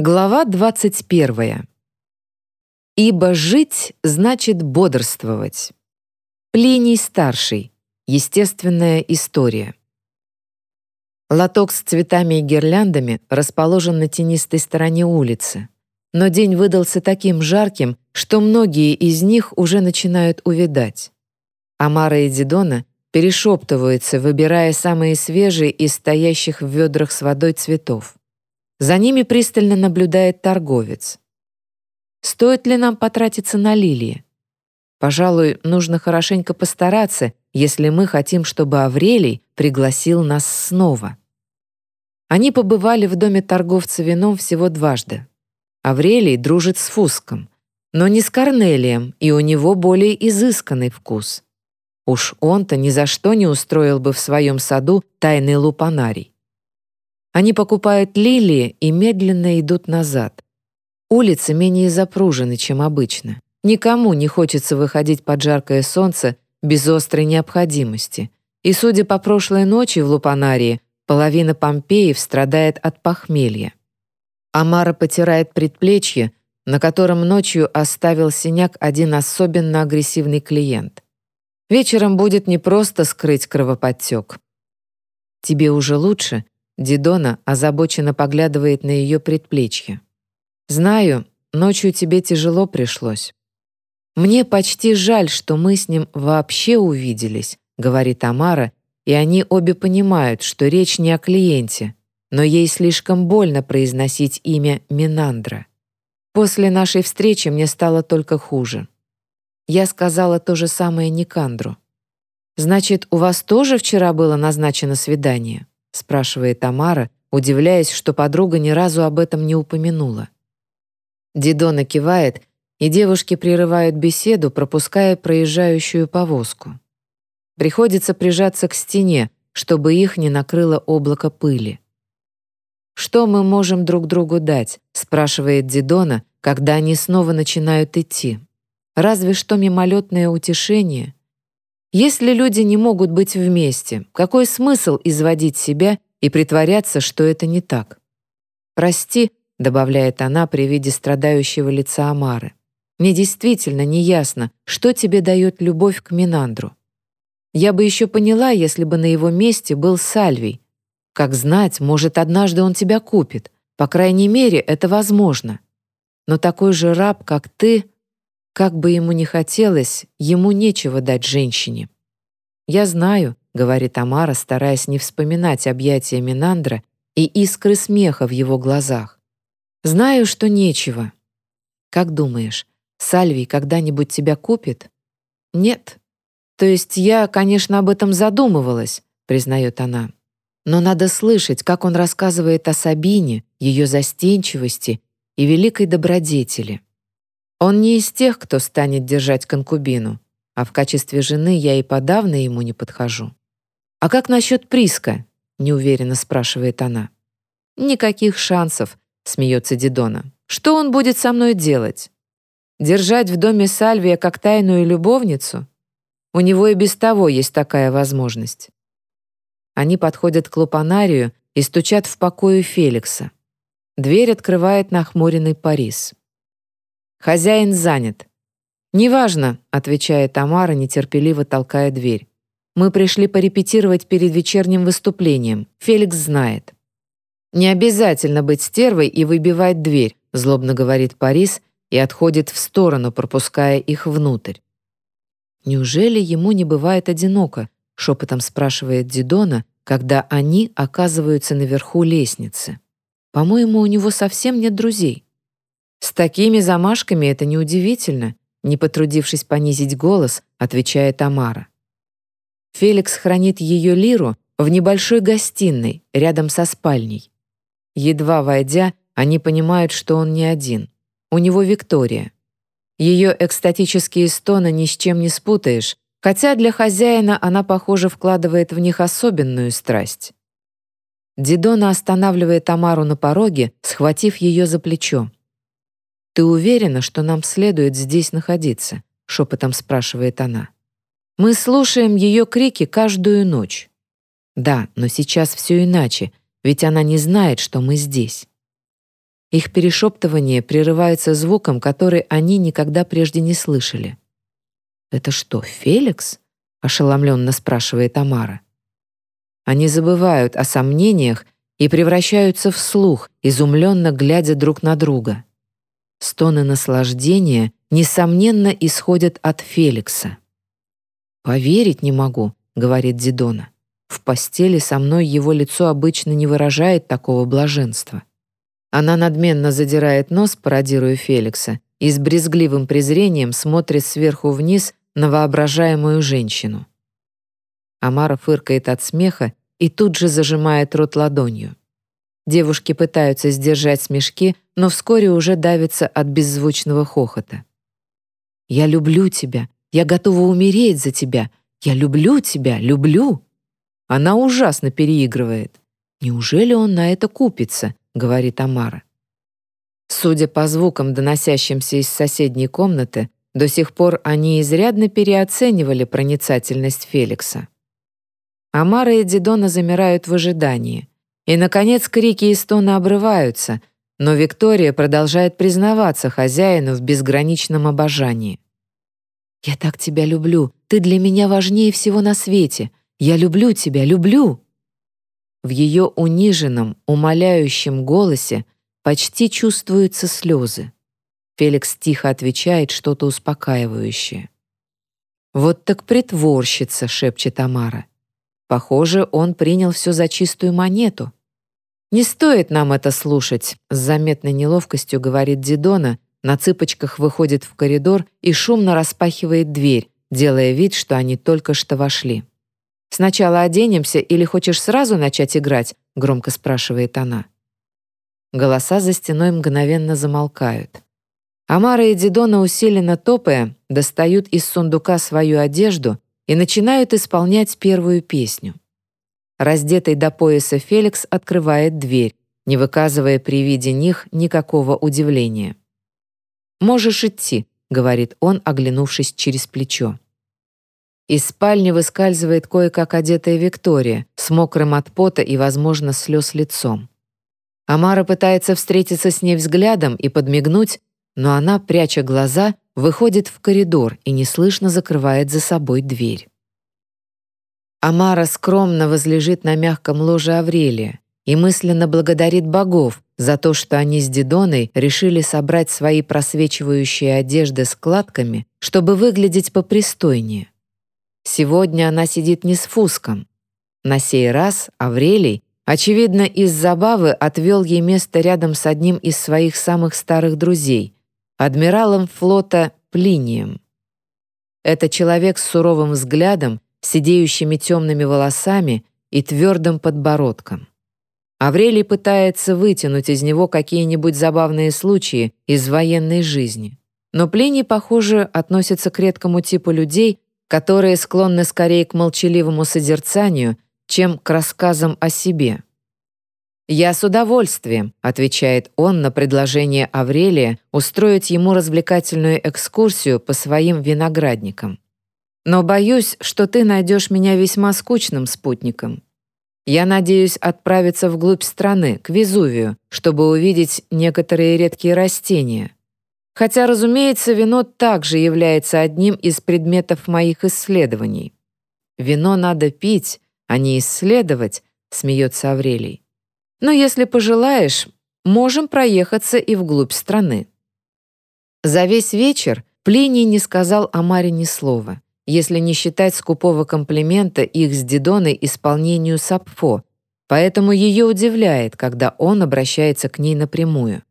Глава 21. «Ибо жить значит бодрствовать». Плиний Старший. Естественная история. Лоток с цветами и гирляндами расположен на тенистой стороне улицы. Но день выдался таким жарким, что многие из них уже начинают увядать. Амара и Дидона перешептываются, выбирая самые свежие из стоящих в ведрах с водой цветов. За ними пристально наблюдает торговец. Стоит ли нам потратиться на лилии? Пожалуй, нужно хорошенько постараться, если мы хотим, чтобы Аврелий пригласил нас снова. Они побывали в доме торговца вином всего дважды. Аврелий дружит с Фуском, но не с Корнелием, и у него более изысканный вкус. Уж он-то ни за что не устроил бы в своем саду тайный лупанарий. Они покупают лилии и медленно идут назад. Улицы менее запружены, чем обычно. Никому не хочется выходить под жаркое солнце без острой необходимости. И, судя по прошлой ночи в Лупанарии, половина Помпеев страдает от похмелья. Амара потирает предплечье, на котором ночью оставил синяк один особенно агрессивный клиент. Вечером будет не просто скрыть кровоподтек. «Тебе уже лучше?» Дидона озабоченно поглядывает на ее предплечье. «Знаю, ночью тебе тяжело пришлось». «Мне почти жаль, что мы с ним вообще увиделись», — говорит Амара, и они обе понимают, что речь не о клиенте, но ей слишком больно произносить имя Минандра. После нашей встречи мне стало только хуже. Я сказала то же самое Никандру. «Значит, у вас тоже вчера было назначено свидание?» — спрашивает Тамара, удивляясь, что подруга ни разу об этом не упомянула. Дидона кивает, и девушки прерывают беседу, пропуская проезжающую повозку. Приходится прижаться к стене, чтобы их не накрыло облако пыли. «Что мы можем друг другу дать?» — спрашивает Дидона, когда они снова начинают идти. «Разве что мимолетное утешение, если люди не могут быть вместе, какой смысл изводить себя и притворяться, что это не так? «Прости», — добавляет она при виде страдающего лица Амары. «Мне действительно не ясно, что тебе дает любовь к Минандру. Я бы еще поняла, если бы на его месте был Сальвий. Как знать, может, однажды он тебя купит. По крайней мере, это возможно. Но такой же раб, как ты, как бы ему ни хотелось, ему нечего дать женщине. «Я знаю», — говорит Амара, стараясь не вспоминать объятия Минандра и искры смеха в его глазах. «Знаю, что нечего. Как думаешь, Сальвий когда-нибудь тебя купит?» «Нет. То есть я, конечно, об этом задумывалась», — признает она. «Но надо слышать, как он рассказывает о Сабине, ее застенчивости и великой добродетели. Он не из тех, кто станет держать конкубину, а в качестве жены я и подавно ему не подхожу. «А как насчет Приска?» — неуверенно спрашивает она. «Никаких шансов», — смеется Дидона. «Что он будет со мной делать? Держать в доме Сальвия как тайную любовницу? У него и без того есть такая возможность». Они подходят к лупанарию и стучат в покое Феликса. Дверь открывает нахмуренный Парис. Хозяин занят. «Неважно», — отвечает Тамара, нетерпеливо толкая дверь. «Мы пришли порепетировать перед вечерним выступлением. Феликс знает». «Не обязательно быть стервой и выбивать дверь», — злобно говорит Парис и отходит в сторону, пропуская их внутрь. «Неужели ему не бывает одиноко?» — шепотом спрашивает Дидона, когда они оказываются наверху лестницы. «По-моему, у него совсем нет друзей». «С такими замашками это неудивительно», не потрудившись понизить голос, отвечает Тамара. Феликс хранит ее лиру в небольшой гостиной рядом со спальней. Едва войдя, они понимают, что он не один. У него Виктория. Ее экстатические стоны ни с чем не спутаешь, хотя для хозяина она, похоже, вкладывает в них особенную страсть. Дидона останавливает Тамару на пороге, схватив ее за плечо. «Ты уверена, что нам следует здесь находиться?» — шепотом спрашивает она. «Мы слушаем ее крики каждую ночь». «Да, но сейчас все иначе, ведь она не знает, что мы здесь». Их перешептывание прерывается звуком, который они никогда прежде не слышали. «Это что, Феликс?» — ошеломленно спрашивает Тамара. Они забывают о сомнениях и превращаются в слух, изумленно глядя друг на друга. Стоны наслаждения, несомненно, исходят от Феликса. «Поверить не могу», — говорит Дидона. «В постели со мной его лицо обычно не выражает такого блаженства». Она надменно задирает нос, пародируя Феликса, и с брезгливым презрением смотрит сверху вниз на воображаемую женщину. Амара фыркает от смеха и тут же зажимает рот ладонью. Девушки пытаются сдержать смешки, но вскоре уже давятся от беззвучного хохота. «Я люблю тебя. Я готова умереть за тебя. Я люблю тебя, люблю». Она ужасно переигрывает. Неужели он на это купится? говорит Амара. Судя по звукам, доносящимся из соседней комнаты, до сих пор они изрядно переоценивали проницательность Феликса. Амара и Дидона замирают в ожидании. И, наконец, крики и стоны обрываются, но Виктория продолжает признаваться хозяину в безграничном обожании. «Я так тебя люблю. Ты для меня важнее всего на свете. Я люблю тебя, люблю!» В ее униженном, умоляющем голосе почти чувствуются слезы. Феликс тихо отвечает что-то успокаивающее. «Вот так притворщица», — шепчет Тамара. Похоже, он принял все за чистую монету. «Не стоит нам это слушать», — с заметной неловкостью говорит Дидона, на цыпочках выходит в коридор и шумно распахивает дверь, делая вид, что они только что вошли. «Сначала оденемся или хочешь сразу начать играть?» — громко спрашивает она. Голоса за стеной мгновенно замолкают. Амара и Дидона, усиленно топая, достают из сундука свою одежду и начинают исполнять первую песню. Раздетый до пояса Феликс открывает дверь, не выказывая при виде них никакого удивления. «Можешь идти», — говорит он, оглянувшись через плечо. Из спальни выскальзывает кое-как одетая Виктория с мокрым от пота и, возможно, слез лицом. Амара пытается встретиться с ней взглядом и подмигнуть, но она, пряча глаза, выходит в коридор и неслышно закрывает за собой дверь. Амара скромно возлежит на мягком ложе Аврелия и мысленно благодарит богов за то, что они с Дидоной решили собрать свои просвечивающие одежды складками, чтобы выглядеть попристойнее. Сегодня она сидит не с Фуском. На сей раз Аврелий, очевидно, из забавы отвел ей место рядом с одним из своих самых старых друзей, адмиралом флота Плинием. Это человек с суровым взглядом, сидеющими темными волосами и твердым подбородком. Аврелий пытается вытянуть из него какие-нибудь забавные случаи из военной жизни. Но Плиний, похоже, относится к редкому типу людей, которые склонны скорее к молчаливому созерцанию, чем к рассказам о себе. «Я с удовольствием», — отвечает он на предложение Аврелия устроить ему развлекательную экскурсию по своим виноградникам. «Но боюсь, что ты найдешь меня весьма скучным спутником. Я надеюсь отправиться вглубь страны, к Везувию, чтобы увидеть некоторые редкие растения, Хотя, разумеется, вино также является одним из предметов моих исследований. «Вино надо пить, а не исследовать», — смеется Аврелий. «Но если пожелаешь, можем проехаться и вглубь страны». За весь вечер Плиний не сказал о Маре ни слова, если не считать скупого комплимента их с Дидоной исполнению Сапфо, поэтому ее удивляет, когда он обращается к ней напрямую.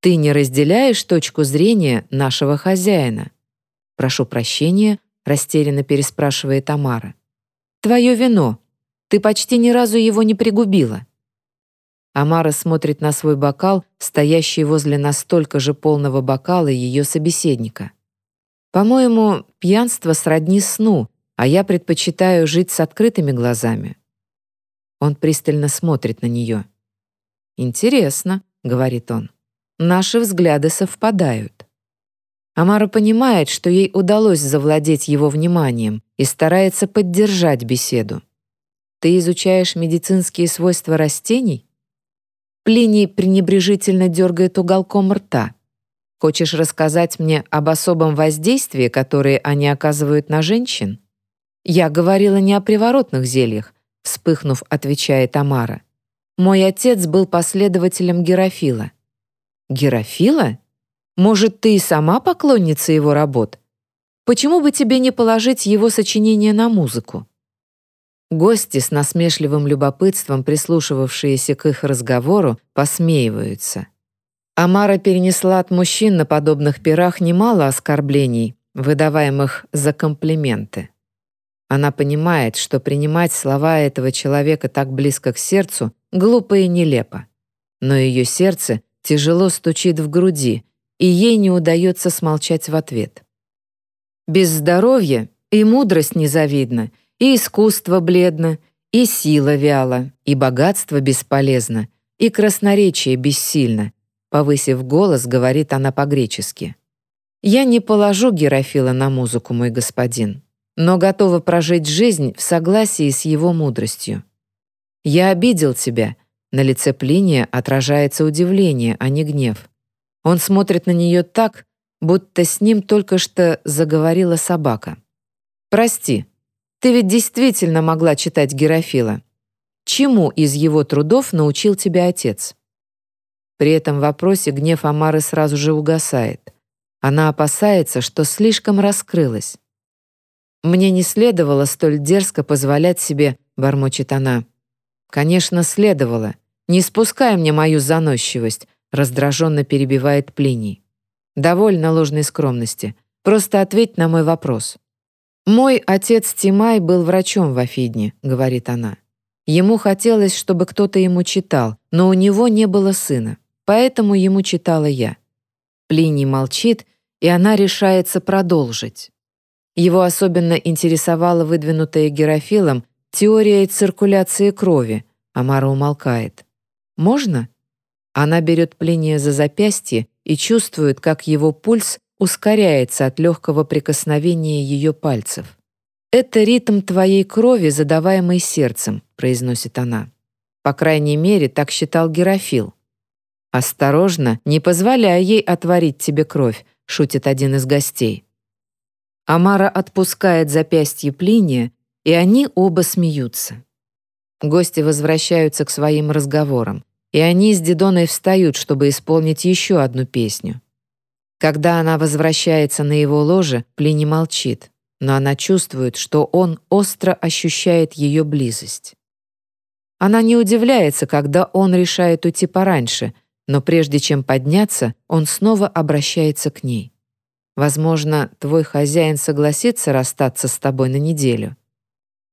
Ты не разделяешь точку зрения нашего хозяина. Прошу прощения, растерянно переспрашивает Тамара. Твое вино. Ты почти ни разу его не пригубила. Амара смотрит на свой бокал, стоящий возле настолько же полного бокала ее собеседника. По-моему, пьянство сродни сну, а я предпочитаю жить с открытыми глазами. Он пристально смотрит на нее. «Интересно», — говорит он. Наши взгляды совпадают. Амара понимает, что ей удалось завладеть его вниманием и старается поддержать беседу. «Ты изучаешь медицинские свойства растений?» Плиний пренебрежительно дергает уголком рта. Хочешь рассказать мне об особом воздействии, которое они оказывают на женщин? Я говорила не о приворотных зельях, вспыхнув, отвечает Тамара. Мой отец был последователем Герофила. Герофила? Может, ты и сама поклонница его работ? Почему бы тебе не положить его сочинение на музыку? Гости с насмешливым любопытством, прислушивавшиеся к их разговору, посмеиваются. Амара перенесла от мужчин на подобных пирах немало оскорблений, выдаваемых за комплименты. Она понимает, что принимать слова этого человека так близко к сердцу глупо и нелепо. Но ее сердце тяжело стучит в груди, и ей не удается смолчать в ответ. Без здоровья и мудрость незавидна, и искусство бледно, и сила вяла, и богатство бесполезно, и красноречие бессильно, повысив голос, говорит она по-гречески. «Я не положу Герофила на музыку, мой господин, но готова прожить жизнь в согласии с его мудростью. Я обидел тебя». На лице Плиния отражается удивление, а не гнев. Он смотрит на нее так, будто с ним только что заговорила собака. «Прости, ты ведь действительно могла читать Герофила. Чему из его трудов научил тебя отец?» При этом вопросе гнев Амары сразу же угасает. Она опасается, что слишком раскрылась. «Мне не следовало столь дерзко позволять себе», — бормочет она. «Конечно, следовало. Не спускай мне мою заносчивость», — раздраженно перебивает Плиний. «Довольно ложной скромности. Просто ответь на мой вопрос». «Мой отец Тимай был врачом в Афидне», — говорит она. Ему хотелось, чтобы кто-то ему читал, но у него не было сына, поэтому ему читала я. Плиний молчит, и она решается продолжить. Его особенно интересовала выдвинутая Герофилом теория циркуляции крови. Амара умолкает. «Можно?» Она берет Плиния за запястье и чувствует, как его пульс ускоряется от легкого прикосновения ее пальцев. «Это ритм твоей крови, задаваемый сердцем», — произносит она. По крайней мере, так считал Герофил. «Осторожно, не позволяй ей отворить тебе кровь», — шутит один из гостей. Амара отпускает запястье Плиния, и они оба смеются. Гости возвращаются к своим разговорам, и они с Дидоной встают, чтобы исполнить еще одну песню. Когда она возвращается на его ложе, Плини молчит, но она чувствует, что он остро ощущает ее близость. Она не удивляется, когда он решает уйти пораньше, но прежде чем подняться, он снова обращается к ней. «Возможно, твой хозяин согласится расстаться с тобой на неделю.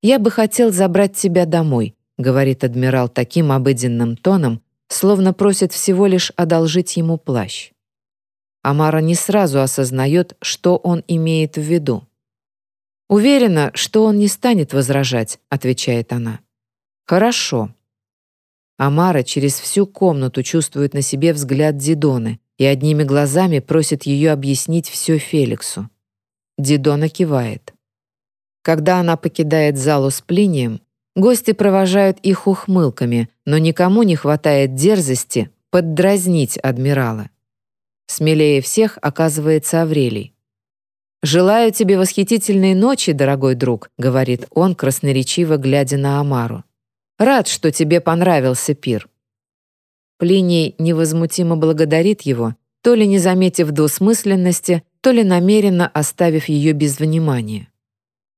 Я бы хотел забрать тебя домой», — говорит адмирал таким обыденным тоном, словно просит всего лишь одолжить ему плащ. Амара не сразу осознает, что он имеет в виду. «Уверена, что он не станет возражать», — отвечает она. «Хорошо». Амара через всю комнату чувствует на себе взгляд Дидоны и одними глазами просит ее объяснить все Феликсу. Дидона кивает. Когда она покидает залу с Плинием, гости провожают их ухмылками, но никому не хватает дерзости поддразнить адмирала. Смелее всех оказывается Аврелий. «Желаю тебе восхитительной ночи, дорогой друг», — говорит он, красноречиво глядя на Амару. «Рад, что тебе понравился пир». Плиний невозмутимо благодарит его, то ли не заметив двусмысленности, то ли намеренно оставив ее без внимания.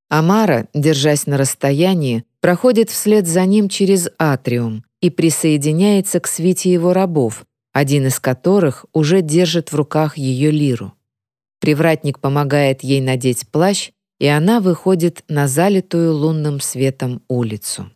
Амара, держась на расстоянии, проходит вслед за ним через атриум и присоединяется к свите его рабов, один из которых уже держит в руках ее лиру. Привратник помогает ей надеть плащ, и она выходит на залитую лунным светом улицу.